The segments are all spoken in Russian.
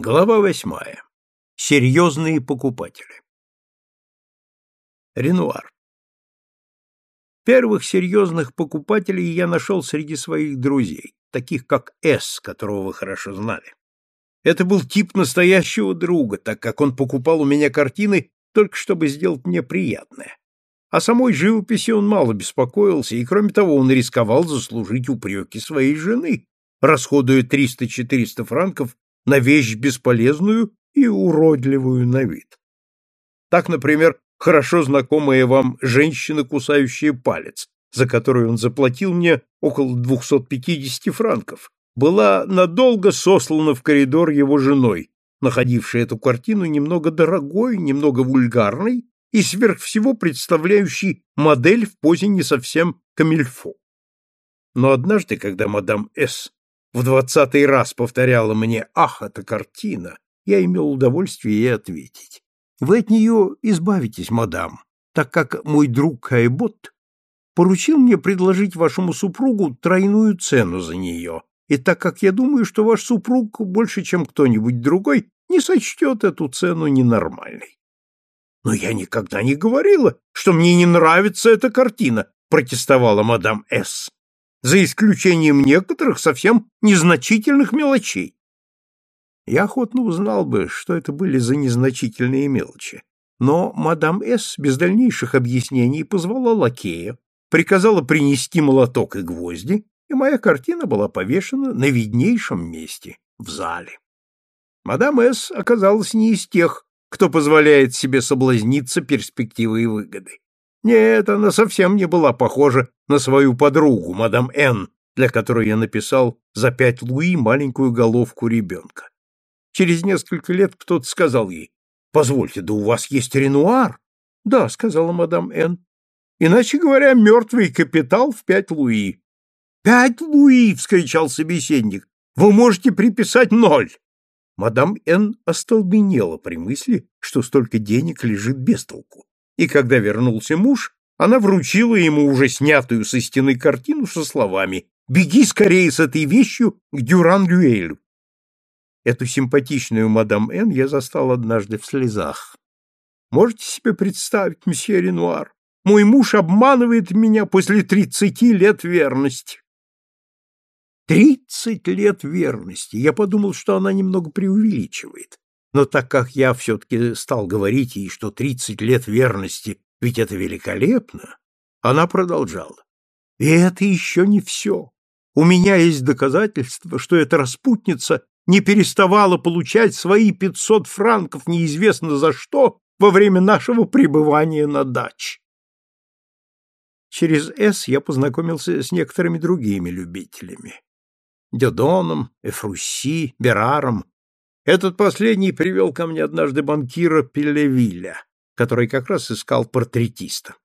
Глава восьмая. Серьезные покупатели. Ренуар. Первых серьезных покупателей я нашел среди своих друзей, таких как С, которого вы хорошо знали. Это был тип настоящего друга, так как он покупал у меня картины только чтобы сделать мне приятное. О самой живописи он мало беспокоился, и, кроме того, он рисковал заслужить упреки своей жены, расходуя 300-400 франков на вещь бесполезную и уродливую на вид. Так, например, хорошо знакомая вам женщина, кусающая палец, за которую он заплатил мне около 250 франков, была надолго сослана в коридор его женой, находившей эту картину немного дорогой, немного вульгарной и сверх всего представляющей модель в позе не совсем камильфо. Но однажды, когда мадам С в двадцатый раз повторяла мне «Ах, эта картина!», я имел удовольствие ей ответить. Вы от нее избавитесь, мадам, так как мой друг Кайбот поручил мне предложить вашему супругу тройную цену за нее, и так как я думаю, что ваш супруг больше, чем кто-нибудь другой, не сочтет эту цену ненормальной. Но я никогда не говорила, что мне не нравится эта картина, протестовала мадам С за исключением некоторых совсем незначительных мелочей. Я охотно узнал бы, что это были за незначительные мелочи, но мадам С. без дальнейших объяснений позвала лакея, приказала принести молоток и гвозди, и моя картина была повешена на виднейшем месте, в зале. Мадам С. оказалась не из тех, кто позволяет себе соблазниться перспективой выгоды. Нет, она совсем не была похожа на свою подругу, мадам Н, для которой я написал за пять луи маленькую головку ребенка. Через несколько лет кто-то сказал ей, «Позвольте, да у вас есть Ренуар?» «Да», — сказала мадам Н. «Иначе говоря, мертвый капитал в пять луи». «Пять луи!» — вскричал собеседник. «Вы можете приписать ноль!» Мадам Н. остолбенела при мысли, что столько денег лежит без толку и когда вернулся муж, она вручила ему уже снятую со стены картину со словами «Беги скорее с этой вещью к Дюран-Люэлю». Эту симпатичную мадам Н я застал однажды в слезах. Можете себе представить, месье Ренуар, мой муж обманывает меня после тридцати лет верности. Тридцать лет верности! Я подумал, что она немного преувеличивает. Но так как я все-таки стал говорить ей, что тридцать лет верности, ведь это великолепно, она продолжала. И это еще не все. У меня есть доказательства, что эта распутница не переставала получать свои пятьсот франков неизвестно за что во время нашего пребывания на даче. Через «С» я познакомился с некоторыми другими любителями. Дедоном, Эфрусси, Бераром, этот последний привел ко мне однажды банкира Пелевиля, который как раз искал портретиста.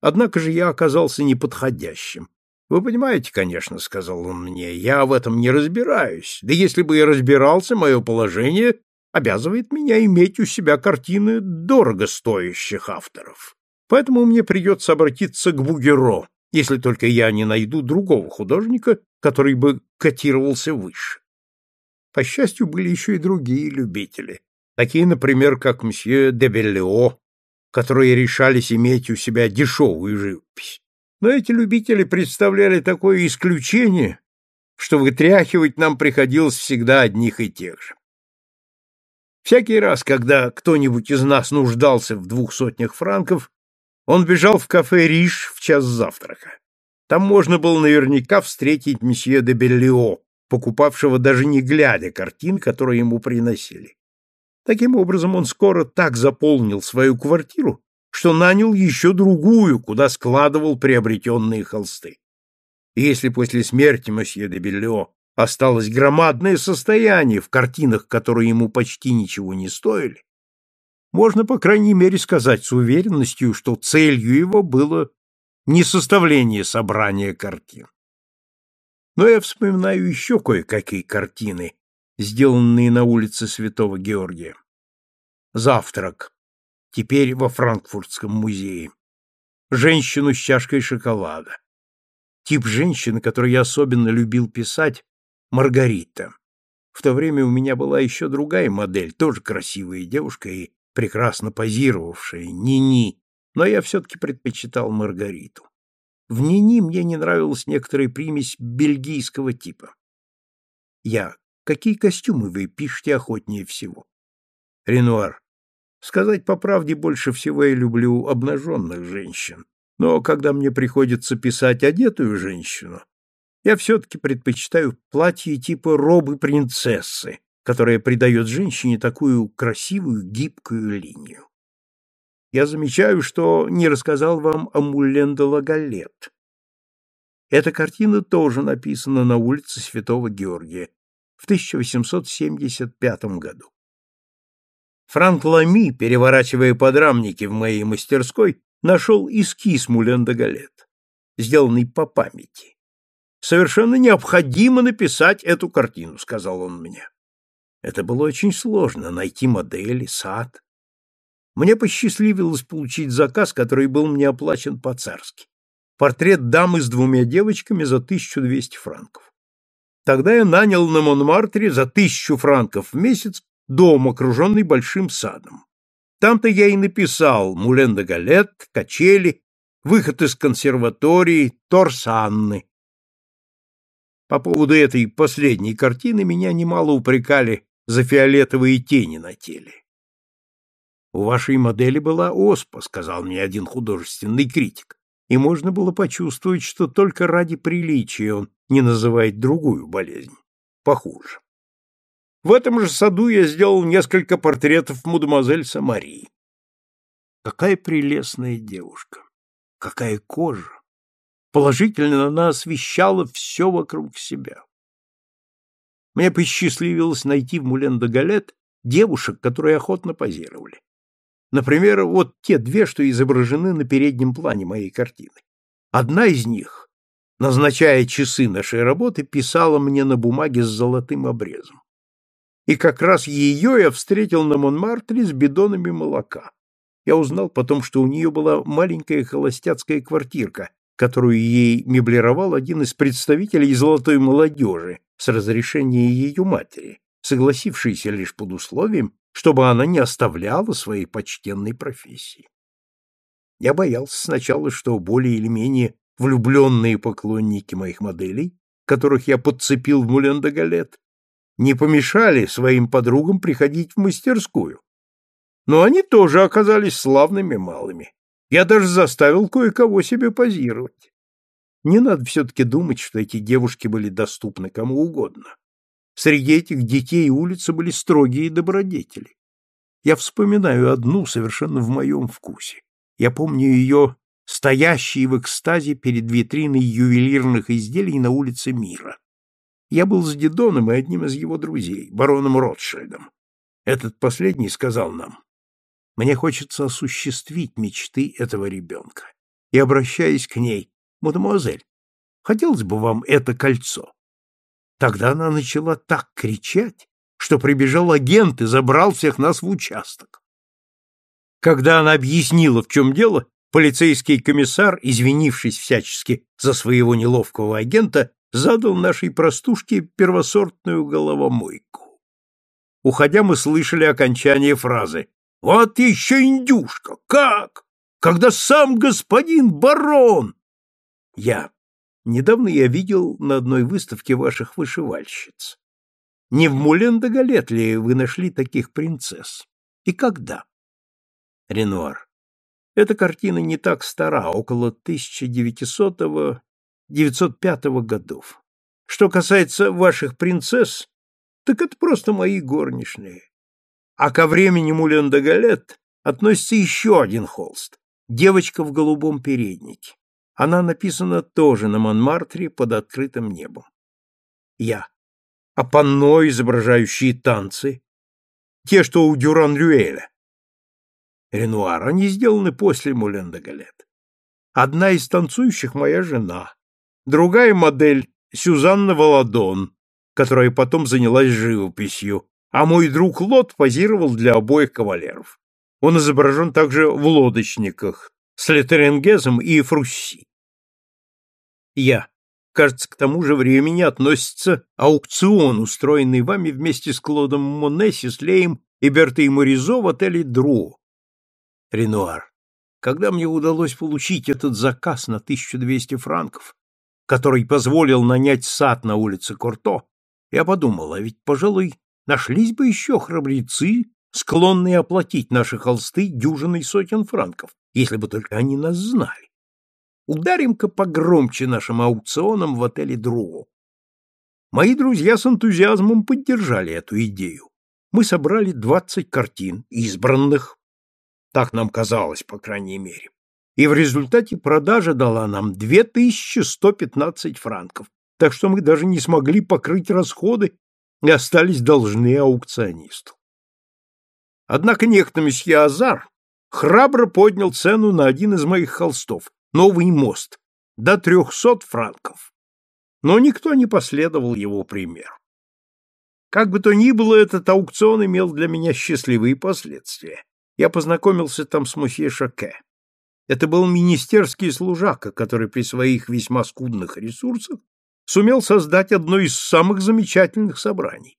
Однако же я оказался неподходящим. Вы понимаете, конечно, сказал он мне, я в этом не разбираюсь. Да если бы я разбирался, мое положение обязывает меня иметь у себя картины дорого стоящих авторов. Поэтому мне придется обратиться к Бугеро, если только я не найду другого художника, который бы котировался выше. По счастью, были еще и другие любители, такие, например, как мсье де Беллео, которые решались иметь у себя дешевую живопись. Но эти любители представляли такое исключение, что вытряхивать нам приходилось всегда одних и тех же. Всякий раз, когда кто-нибудь из нас нуждался в двух сотнях франков, он бежал в кафе «Риш» в час завтрака. Там можно было наверняка встретить месье де Беллио, покупавшего даже не глядя картин, которые ему приносили. Таким образом, он скоро так заполнил свою квартиру, что нанял еще другую, куда складывал приобретенные холсты. И если после смерти месье де Беллео осталось громадное состояние в картинах, которые ему почти ничего не стоили, можно, по крайней мере, сказать с уверенностью, что целью его было не составление собрания картин. Но я вспоминаю еще кое-какие картины, сделанные на улице Святого Георгия. Завтрак. Теперь во Франкфуртском музее. Женщину с чашкой шоколада. Тип женщины, который я особенно любил писать, Маргарита. В то время у меня была еще другая модель, тоже красивая девушка и прекрасно позировавшая, Нини, но я все-таки предпочитал Маргариту. В Нини мне не нравилась некоторая примесь бельгийского типа. Я. Какие костюмы вы пишете охотнее всего? Ренуар. Сказать по правде, больше всего я люблю обнаженных женщин. Но когда мне приходится писать одетую женщину, я все-таки предпочитаю платье типа робы принцессы, которое придает женщине такую красивую гибкую линию. Я замечаю, что не рассказал вам о Мулен де. Эта картина тоже написана на улице Святого Георгия в 1875 году. Франк Лами, переворачивая подрамники в моей мастерской, нашел эскиз Мулен де Галет, сделанный по памяти. «Совершенно необходимо написать эту картину», — сказал он мне. Это было очень сложно — найти модели, сад. Мне посчастливилось получить заказ, который был мне оплачен по-царски. Портрет дамы с двумя девочками за 1200 франков. Тогда я нанял на Монмартре за тысячу франков в месяц дом, окруженный большим садом. Там-то я и написал «Мулен де Галет», «Качели», «Выход из консерватории», «Торс Анны». По поводу этой последней картины меня немало упрекали за фиолетовые тени на теле. «У вашей модели была оспа», — сказал мне один художественный критик, и можно было почувствовать, что только ради приличия он не называет другую болезнь, похуже. В этом же саду я сделал несколько портретов мадемуазель Самари. Какая прелестная девушка! Какая кожа! Положительно она освещала все вокруг себя. Мне посчастливилось найти в Мулен-де-Галет девушек, которые охотно позировали. Например, вот те две, что изображены на переднем плане моей картины. Одна из них, назначая часы нашей работы, писала мне на бумаге с золотым обрезом и как раз ее я встретил на Монмартре с бидонами молока. Я узнал потом, что у нее была маленькая холостяцкая квартирка, которую ей меблировал один из представителей золотой молодежи с разрешения ее матери, согласившийся лишь под условием, чтобы она не оставляла своей почтенной профессии. Я боялся сначала, что более или менее влюбленные поклонники моих моделей, которых я подцепил в Мулен-де-Галет, не помешали своим подругам приходить в мастерскую. Но они тоже оказались славными малыми. Я даже заставил кое-кого себе позировать. Не надо все-таки думать, что эти девушки были доступны кому угодно. Среди этих детей улицы были строгие добродетели. Я вспоминаю одну совершенно в моем вкусе. Я помню ее стоящей в экстазе перед витриной ювелирных изделий на улице Мира. Я был с Дидоном и одним из его друзей, бароном Ротшильдом. Этот последний сказал нам, «Мне хочется осуществить мечты этого ребенка». И, обращаясь к ней, «Мадемуазель, хотелось бы вам это кольцо?» Тогда она начала так кричать, что прибежал агент и забрал всех нас в участок. Когда она объяснила, в чем дело, полицейский комиссар, извинившись всячески за своего неловкого агента, задал нашей простушке первосортную головомойку. Уходя, мы слышали окончание фразы «Вот еще индюшка! Как? Когда сам господин барон!» Я. Недавно я видел на одной выставке ваших вышивальщиц. Не в Мулен-де-Галет ли вы нашли таких принцесс? И когда? Ренуар. Эта картина не так стара, около 1900-го 905 годов. Что касается ваших принцесс, так это просто мои горничные. А ко времени Мулен де Галет относится еще один холст «Девочка в голубом переднике». Она написана тоже на Монмартре под открытым небом. Я. А панно, изображающие танцы? Те, что у Дюран-Рюэля. Ренуар, они сделаны после Мулен Галет. Одна из танцующих моя жена, Другая модель — Сюзанна Володон, которая потом занялась живописью, а мой друг Лот позировал для обоих кавалеров. Он изображен также в лодочниках с Летеренгезом и Фрусси. Я. Кажется, к тому же времени относится аукцион, устроенный вами вместе с Клодом Моне, Сислеем и Бертой Моризо в отеле Друо. Ренуар, когда мне удалось получить этот заказ на 1200 франков, который позволил нанять сад на улице Корто, я подумал, а ведь, пожалуй, нашлись бы еще храбрецы, склонные оплатить наши холсты дюжиной сотен франков, если бы только они нас знали. Ударим-ка погромче нашим аукционом в отеле Друо. Мои друзья с энтузиазмом поддержали эту идею. Мы собрали двадцать картин, избранных, так нам казалось, по крайней мере. И в результате продажа дала нам 2115 франков, так что мы даже не смогли покрыть расходы и остались должны аукционисту. Однако некто месье Азар храбро поднял цену на один из моих холстов, новый мост, до трехсот франков. Но никто не последовал его примеру. Как бы то ни было, этот аукцион имел для меня счастливые последствия я познакомился там с мосье Шаке. Это был министерский служака, который при своих весьма скудных ресурсах сумел создать одно из самых замечательных собраний.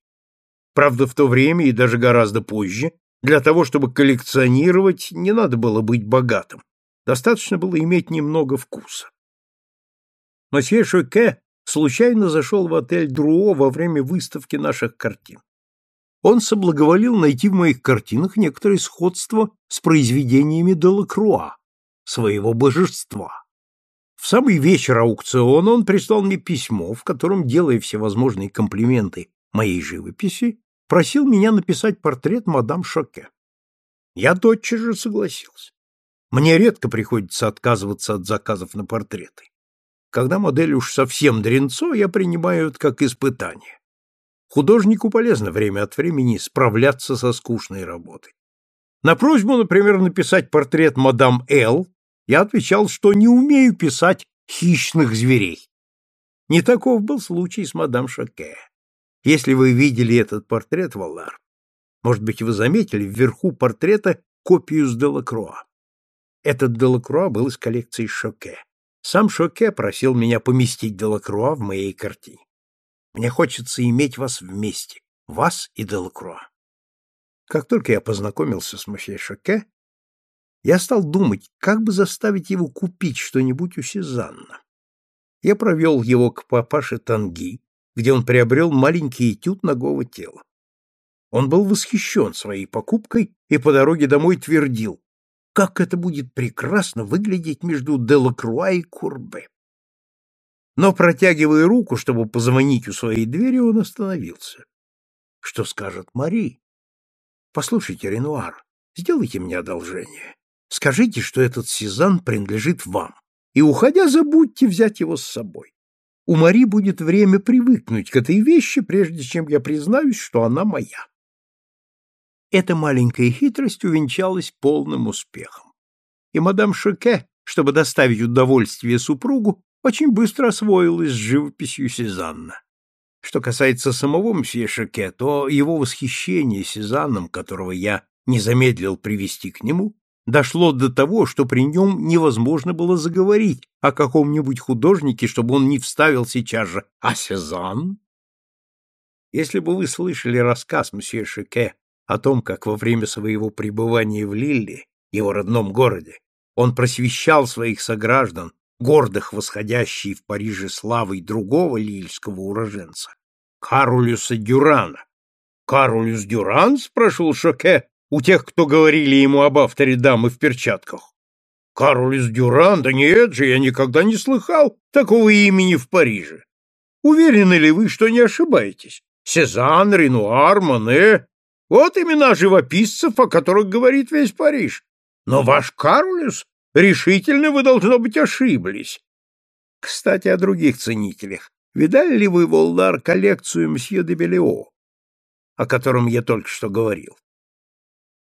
Правда, в то время и даже гораздо позже для того, чтобы коллекционировать, не надо было быть богатым. Достаточно было иметь немного вкуса. Мосье Шоке случайно зашел в отель Друо во время выставки наших картин он соблаговолил найти в моих картинах некоторое сходство с произведениями Делакруа, своего божества. В самый вечер аукциона он прислал мне письмо, в котором, делая всевозможные комплименты моей живописи, просил меня написать портрет мадам Шоке. Я тотчас же согласился. Мне редко приходится отказываться от заказов на портреты. Когда модель уж совсем дренцо, я принимаю это как испытание. Художнику полезно время от времени справляться со скучной работой. На просьбу, например, написать портрет мадам Л, я отвечал, что не умею писать хищных зверей. Не таков был случай с мадам Шаке. Если вы видели этот портрет, Валлар, может быть, вы заметили вверху портрета копию с Делакруа. Этот Делакруа был из коллекции Шоке. Сам Шоке просил меня поместить Делакруа в моей картине. Мне хочется иметь вас вместе, вас и Делакруа. Как только я познакомился с мосье Шоке, я стал думать, как бы заставить его купить что-нибудь у Сезанна. Я провел его к папаше Танги, где он приобрел маленький этюд ногого тела. Он был восхищен своей покупкой и по дороге домой твердил, как это будет прекрасно выглядеть между Делакруа и Курбе. Но, протягивая руку, чтобы позвонить у своей двери, он остановился. Что скажет Мари? Послушайте, Ренуар, сделайте мне одолжение. Скажите, что этот Сезанн принадлежит вам, и, уходя, забудьте взять его с собой. У Мари будет время привыкнуть к этой вещи, прежде чем я признаюсь, что она моя. Эта маленькая хитрость увенчалась полным успехом. И мадам Шоке, чтобы доставить удовольствие супругу, очень быстро освоилась с живописью Сезанна. Что касается самого мсье Шаке, то его восхищение Сезанном, которого я не замедлил привести к нему, дошло до того, что при нем невозможно было заговорить о каком-нибудь художнике, чтобы он не вставил сейчас же «А Сезанн?» Если бы вы слышали рассказ мсье Шаке о том, как во время своего пребывания в Лилле, его родном городе, он просвещал своих сограждан гордых восходящей в Париже славой другого лильского уроженца, Карулюса Дюрана. «Карулюс Дюран?» — спрашивал Шоке у тех, кто говорили ему об авторе дамы в перчатках. «Карулюс Дюран? Да нет же, я никогда не слыхал такого имени в Париже. Уверены ли вы, что не ошибаетесь? Сезанн, Ренуар, Моне — вот имена живописцев, о которых говорит весь Париж. Но ваш Карулюс Решительно вы, должно быть, ошиблись. Кстати, о других ценителях. Видали ли вы, Волдар, коллекцию мсье де Белео, о котором я только что говорил?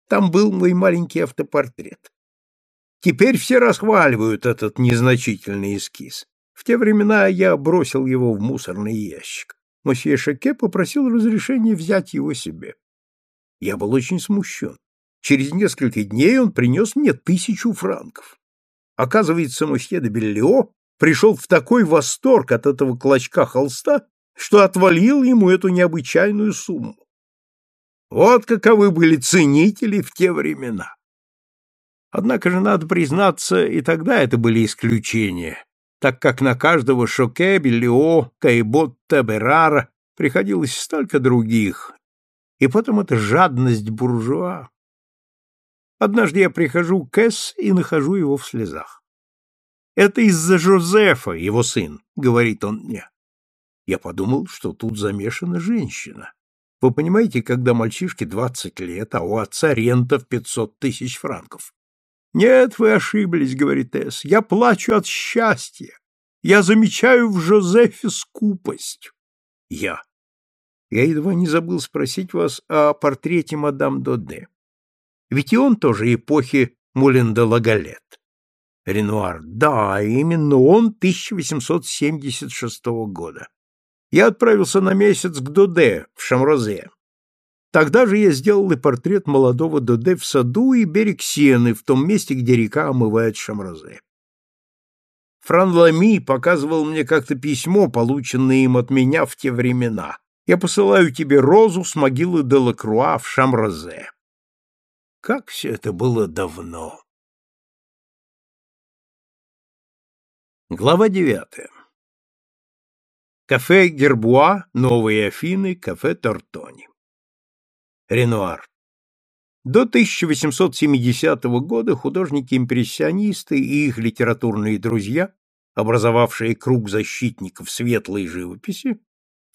Там был мой маленький автопортрет. Теперь все расхваливают этот незначительный эскиз. В те времена я бросил его в мусорный ящик. Мосье Шаке попросил разрешения взять его себе. Я был очень смущен. Через несколько дней он принес мне тысячу франков. Оказывается, мосье де Беллио пришел в такой восторг от этого клочка холста, что отвалил ему эту необычайную сумму. Вот каковы были ценители в те времена. Однако же, надо признаться, и тогда это были исключения, так как на каждого Шоке, Белио, Кайботта, Берара приходилось столько других, и потом эта жадность буржуа. Однажды я прихожу к Эс и нахожу его в слезах. «Это из-за Жозефа, его сын», — говорит он мне. Я подумал, что тут замешана женщина. Вы понимаете, когда мальчишке двадцать лет, а у отца рента в пятьсот тысяч франков. «Нет, вы ошиблись», — говорит Эс. «Я плачу от счастья. Я замечаю в Жозефе скупость». Я. Я едва не забыл спросить вас о портрете мадам Доде. Ведь и он тоже эпохи Мулен де Лагалет. Ренуар. Да, именно он 1876 года. Я отправился на месяц к Доде в Шамрозе. Тогда же я сделал и портрет молодого Доде в саду и берег Сены, в том месте, где река омывает Шамрозе. Фран Лами показывал мне как-то письмо, полученное им от меня в те времена. Я посылаю тебе розу с могилы Делакруа в Шамрозе. Как все это было давно! Глава девятая. Кафе Гербуа, Новые Афины, кафе Тортони. Ренуар. До 1870 года художники-импрессионисты и их литературные друзья, образовавшие круг защитников светлой живописи,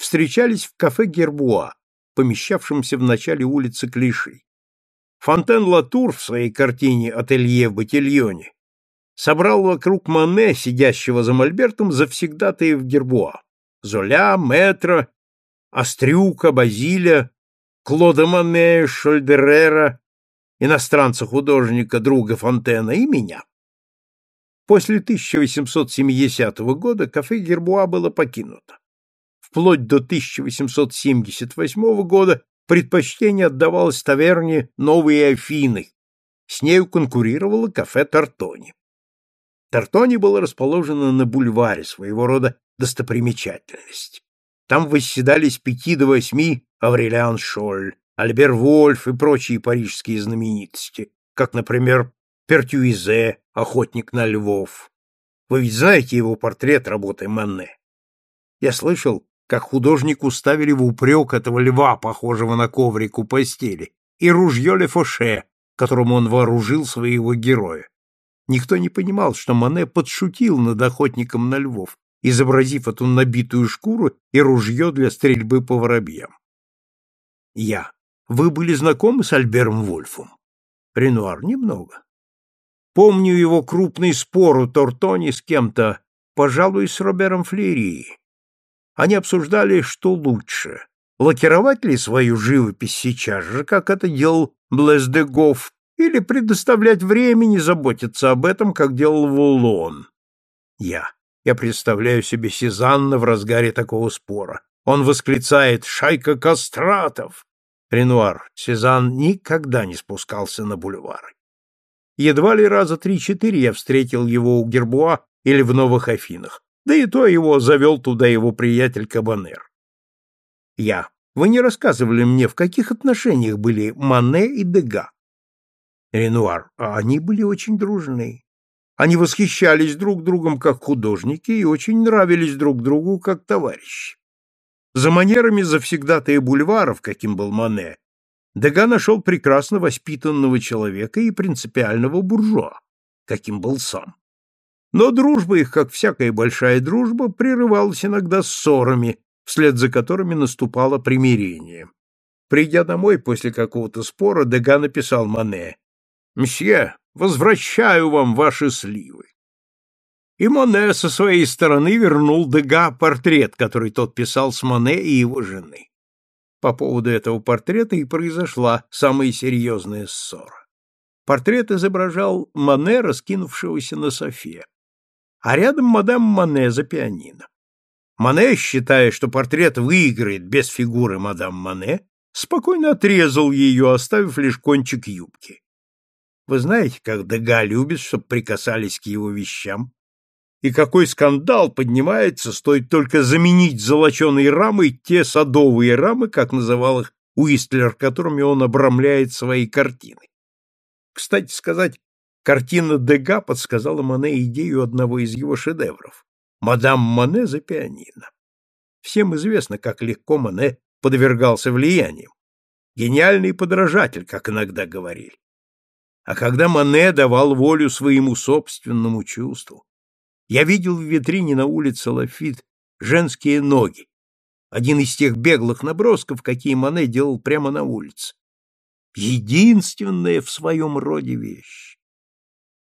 встречались в кафе Гербуа, помещавшемся в начале улицы Клиши. Фонтен Латур в своей картине «Ателье в Батильоне» собрал вокруг Мане, сидящего за мольбертом, завсегдатаев Гербуа. Золя, Метро, Острюка, Базиля, Клода Мане, Шольдерера, иностранца-художника, друга Фонтена и меня. После 1870 года кафе Гербуа было покинуто. Вплоть до 1878 года предпочтение отдавалось таверне «Новые Афины». С нею конкурировало кафе «Тартони». Тартони было расположено на бульваре, своего рода достопримечательность. Там восседали с пяти до восьми Аврелиан Шоль, Альбер Вольф и прочие парижские знаменитости, как, например, Пертюизе, охотник на львов. Вы ведь знаете его портрет работы Манне? Я слышал, как художнику ставили в упрек этого льва, похожего на коврик у постели, и ружье Лефоше, которым он вооружил своего героя. Никто не понимал, что Мане подшутил над охотником на львов, изобразив эту набитую шкуру и ружье для стрельбы по воробьям. Я. Вы были знакомы с Альбером Вольфом? Ренуар. Немного. Помню его крупный спор у Тортони с кем-то, пожалуй, с Робером Флери. Они обсуждали, что лучше — лакировать ли свою живопись сейчас же, как это делал Блэс де Гофф, или предоставлять времени заботиться об этом, как делал Вулон. Я. Я представляю себе Сезанна в разгаре такого спора. Он восклицает «Шайка кастратов!» Ренуар, Сезанн никогда не спускался на бульвары. Едва ли раза три-четыре я встретил его у Гербуа или в Новых Афинах. Да и то его завел туда его приятель Кабанер. Я. Вы не рассказывали мне, в каких отношениях были Мане и Дега. Ренуар. А они были очень дружны. Они восхищались друг другом как художники и очень нравились друг другу как товарищи. За манерами завсегдатая бульваров, каким был Мане, Дега нашел прекрасно воспитанного человека и принципиального буржуа, каким был сам. Но дружба их, как всякая большая дружба, прерывалась иногда ссорами, вслед за которыми наступало примирение. Придя домой после какого-то спора, Дега написал Мане «Мсье, возвращаю вам ваши сливы». И Моне со своей стороны вернул Дега портрет, который тот писал с Моне и его жены. По поводу этого портрета и произошла самая серьезная ссора. Портрет изображал Моне, раскинувшегося на софе а рядом мадам Мане за пианино. Мане, считая, что портрет выиграет без фигуры мадам Мане, спокойно отрезал ее, оставив лишь кончик юбки. Вы знаете, как Дега любит, чтобы прикасались к его вещам? и какой скандал поднимается, стоит только заменить золоченой рамой те садовые рамы, как называл их Уистлер, которыми он обрамляет свои картины. Кстати сказать, картина Дега подсказала Мане идею одного из его шедевров «Мадам Мане за пианино». Всем известно, как легко Мане подвергался влияниям. Гениальный подражатель, как иногда говорили. А когда Мане давал волю своему собственному чувству, я видел в витрине на улице Лафит женские ноги, один из тех беглых набросков, какие Мане делал прямо на улице. Единственная в своем роде вещь.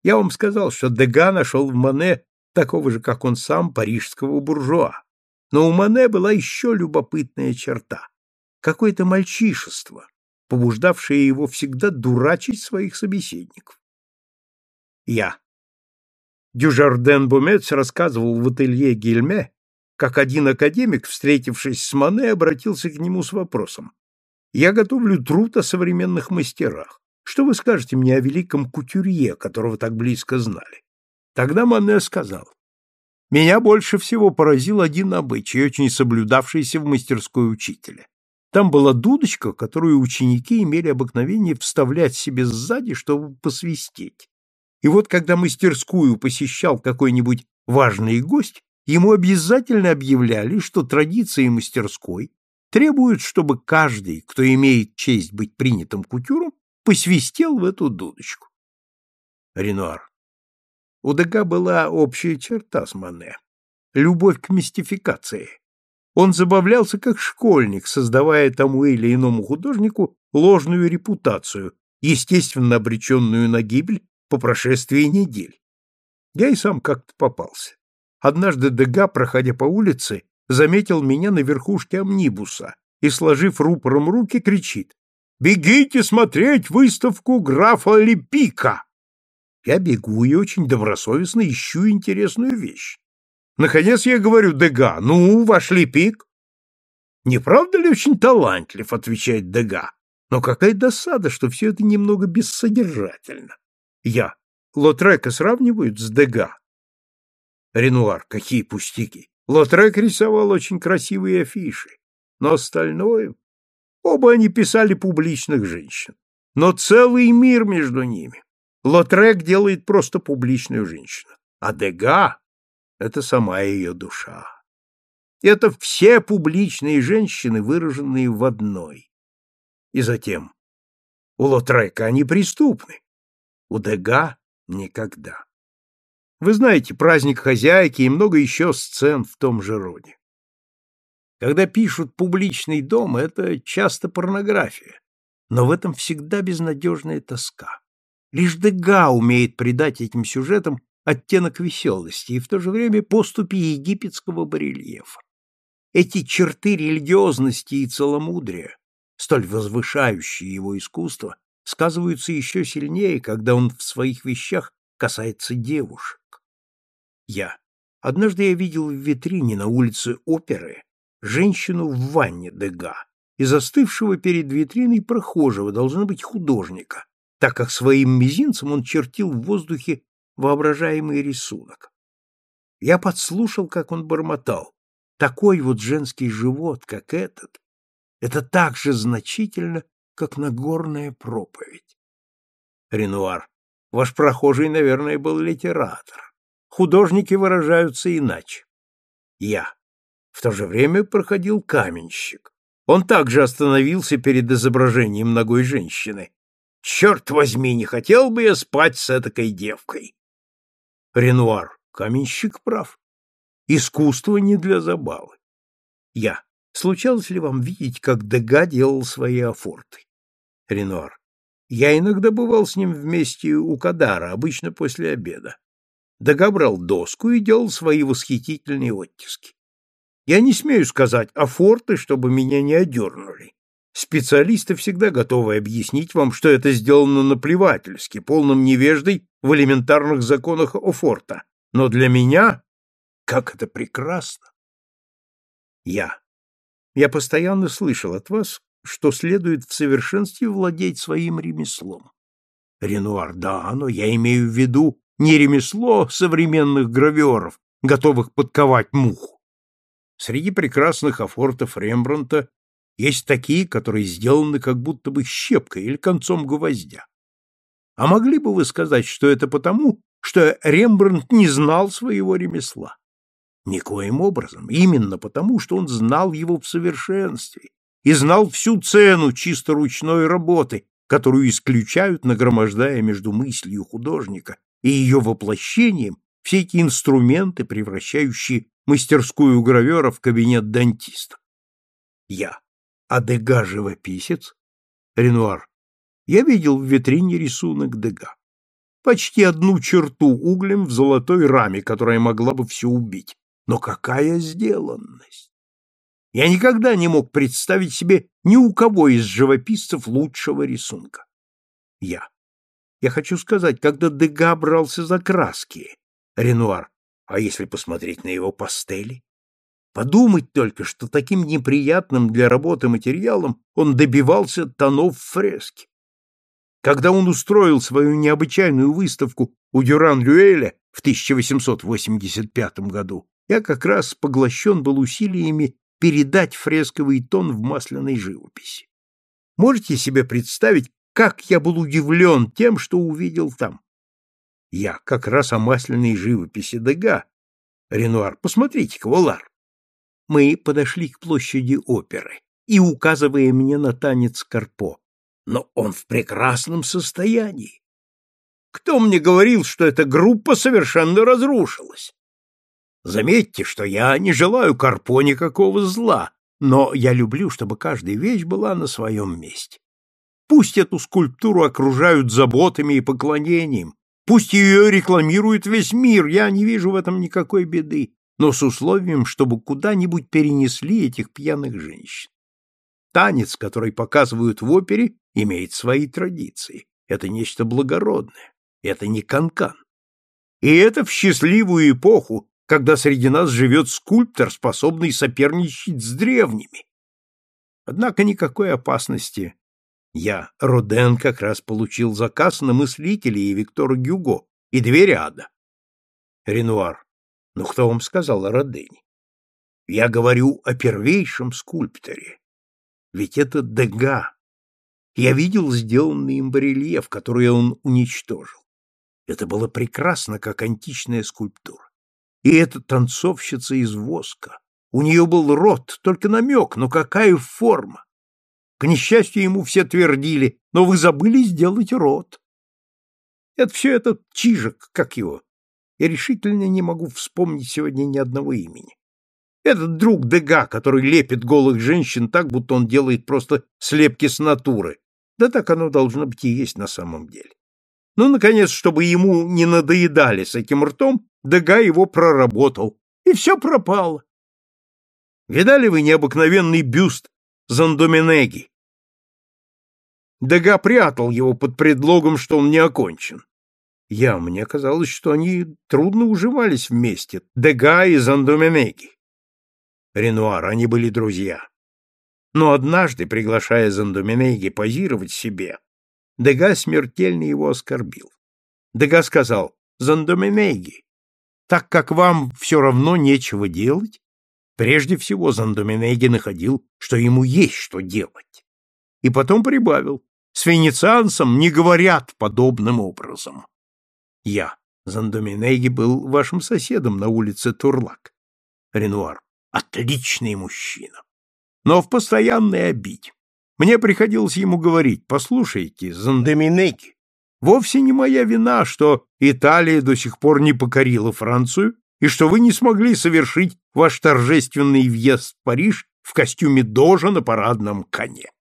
Я вам сказал, что Дега нашел в Мане такого же, как он сам, парижского буржуа. Но у Мане была еще любопытная черта — какое-то мальчишество, побуждавшее его всегда дурачить своих собеседников. Я. Дюжарден Бумец рассказывал в ателье Гильме, как один академик, встретившись с Мане, обратился к нему с вопросом. «Я готовлю труд о современных мастерах. Что вы скажете мне о великом кутюрье, которого так близко знали?» Тогда Мане сказал. «Меня больше всего поразил один обычай, очень соблюдавшийся в мастерской учителя. Там была дудочка, которую ученики имели обыкновение вставлять себе сзади, чтобы посвистеть. И вот когда мастерскую посещал какой-нибудь важный гость, ему обязательно объявляли, что традиции мастерской требуют, чтобы каждый, кто имеет честь быть принятым кутюром, посвистел в эту дудочку. Ренуар. У Дега была общая черта с Мане — любовь к мистификации. Он забавлялся как школьник, создавая тому или иному художнику ложную репутацию, естественно обреченную на гибель по прошествии недель. Я и сам как-то попался. Однажды Дега, проходя по улице, заметил меня на верхушке амнибуса и, сложив рупором руки, кричит «Бегите смотреть выставку графа Лепика!» Я бегу и очень добросовестно ищу интересную вещь. Наконец я говорю Дега, «Ну, ваш Лепик?» «Не правда ли очень талантлив?» — отвечает Дега. «Но какая досада, что все это немного бессодержательно». Я. Лотрека сравнивают с Дега. Ренуар. Какие пустяки. Лотрек рисовал очень красивые афиши. Но остальное... Оба они писали публичных женщин. Но целый мир между ними. Лотрек делает просто публичную женщину. А Дега — это сама ее душа. Это все публичные женщины, выраженные в одной. И затем, у Лотрека они преступны, у Дега никогда. Вы знаете, праздник хозяйки и много еще сцен в том же роде. Когда пишут «публичный дом», это часто порнография, но в этом всегда безнадежная тоска. Лишь Дега умеет придать этим сюжетам оттенок веселости и в то же время поступи египетского барельефа. Эти черты религиозности и целомудрия, столь возвышающие его искусство, сказываются еще сильнее, когда он в своих вещах касается девушек. Я. Однажды я видел в витрине на улице оперы женщину в ванне Дега и застывшего перед витриной прохожего, должно быть, художника, так как своим мизинцем он чертил в воздухе воображаемый рисунок. Я подслушал, как он бормотал. Такой вот женский живот, как этот, это так же значительно, как Нагорная проповедь. Ренуар. Ваш прохожий, наверное, был литератор. Художники выражаются иначе. Я. В то же время проходил каменщик. Он также остановился перед изображением ногой женщины. Черт возьми, не хотел бы я спать с этакой девкой. Ренуар. Каменщик прав. Искусство не для забавы. Я. Случалось ли вам видеть, как Дега делал свои афорты? Ренуар. Я иногда бывал с ним вместе у Кадара, обычно после обеда. Дега брал доску и делал свои восхитительные оттиски. Я не смею сказать афорты, чтобы меня не одернули. Специалисты всегда готовы объяснить вам, что это сделано наплевательски, полным невеждой в элементарных законах Офорта. Но для меня, как это прекрасно! Я. Я постоянно слышал от вас, что следует в совершенстве владеть своим ремеслом. Ренуар, да, но я имею в виду не ремесло современных граверов, готовых подковать муху. Среди прекрасных афортов Рембрандта есть такие, которые сделаны как будто бы щепкой или концом гвоздя. А могли бы вы сказать, что это потому, что Рембрандт не знал своего ремесла? Никоим образом, именно потому, что он знал его в совершенстве и знал всю цену чисто ручной работы, которую исключают, нагромождая между мыслью художника и ее воплощением все эти инструменты, превращающие мастерскую гравера в кабинет дантиста. Я. А Дега живописец? Ренуар. Я видел в витрине рисунок Дега. Почти одну черту углем в золотой раме, которая могла бы все убить. Но какая сделанность! Я никогда не мог представить себе ни у кого из живописцев лучшего рисунка. Я. Я хочу сказать, когда Дега брался за краски, Ренуар, а если посмотреть на его пастели? Подумать только, что таким неприятным для работы материалом он добивался тонов фрески. Когда он устроил свою необычайную выставку у Дюран-Рюэля в 1885 году, я как раз поглощен был усилиями передать фресковый тон в масляной живописи. Можете себе представить, как я был удивлен тем, что увидел там? Я как раз о масляной живописи Дега. Ренуар, посмотрите-ка, Волар. Мы подошли к площади оперы, и, указывая мне на танец Карпо, но он в прекрасном состоянии. Кто мне говорил, что эта группа совершенно разрушилась? Заметьте, что я не желаю Карпо никакого зла, но я люблю, чтобы каждая вещь была на своем месте. Пусть эту скульптуру окружают заботами и поклонением, пусть ее рекламирует весь мир, я не вижу в этом никакой беды, но с условием, чтобы куда-нибудь перенесли этих пьяных женщин. Танец, который показывают в опере, имеет свои традиции. Это нечто благородное. Это не канкан. -кан. И это в счастливую эпоху, когда среди нас живет скульптор, способный соперничать с древними. Однако никакой опасности. Я, Роден, как раз получил заказ на мыслителей и Виктора Гюго, и две ряда. Ренуар. Ну, кто вам сказал о Родене? Я говорю о первейшем скульпторе. Ведь это Дега. Я видел сделанный им барельеф, который он уничтожил. Это было прекрасно, как античная скульптура. И эта танцовщица из воска. У нее был рот, только намек, но какая форма! К несчастью, ему все твердили, но вы забыли сделать рот. Это все этот Чижик, как его. Я решительно не могу вспомнить сегодня ни одного имени. Этот друг Дега, который лепит голых женщин так, будто он делает просто слепки с натуры. Да так оно должно быть и есть на самом деле. Ну, наконец, чтобы ему не надоедали с этим ртом, Дега его проработал, и все пропало. Видали вы необыкновенный бюст Зандоминеги? Дега прятал его под предлогом, что он не окончен. Я, мне казалось, что они трудно уживались вместе, Дега и Зандоминеги. Ренуар, они были друзья. Но однажды, приглашая Зандоминеги позировать себе, Дега смертельно его оскорбил. Дега сказал, «Зандоминеги, так как вам все равно нечего делать?» Прежде всего Зандоминеги находил, что ему есть что делать. И потом прибавил, «С венецианцем не говорят подобным образом». Я, Зандоминеги, был вашим соседом на улице Турлак. Ренуар, отличный мужчина, но в постоянной обиде. Мне приходилось ему говорить, послушайте, Зандеминеки, вовсе не моя вина, что Италия до сих пор не покорила Францию и что вы не смогли совершить ваш торжественный въезд в Париж в костюме дожа на парадном коне.